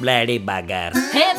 bloody bugger. Hey,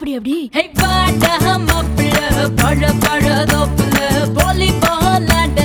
அப்படி அப்படி. ஹே பாட்டா மப்பிள பழ பழ தோப்புல போலி போலாட்ட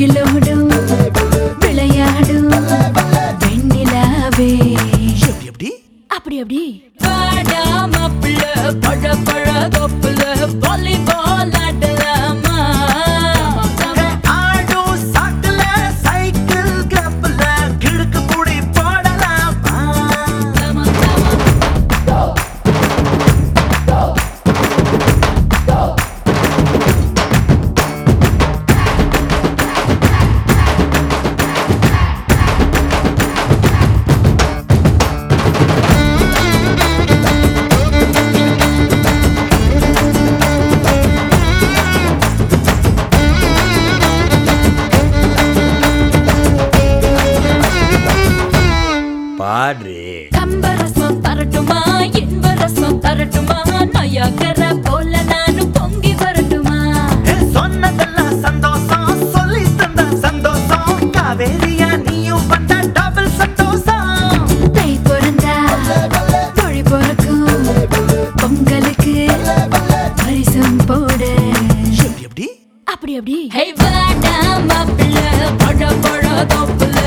முகிலோடும் விளையாடும் வெண்ணிலாவே. எப்படி? எப்படி அப்படி. அப்படி பாடாமப்புல பழ பழ தொப்புல வாலிபால் அப்படி அப்படி. படம் படம் தோப்புல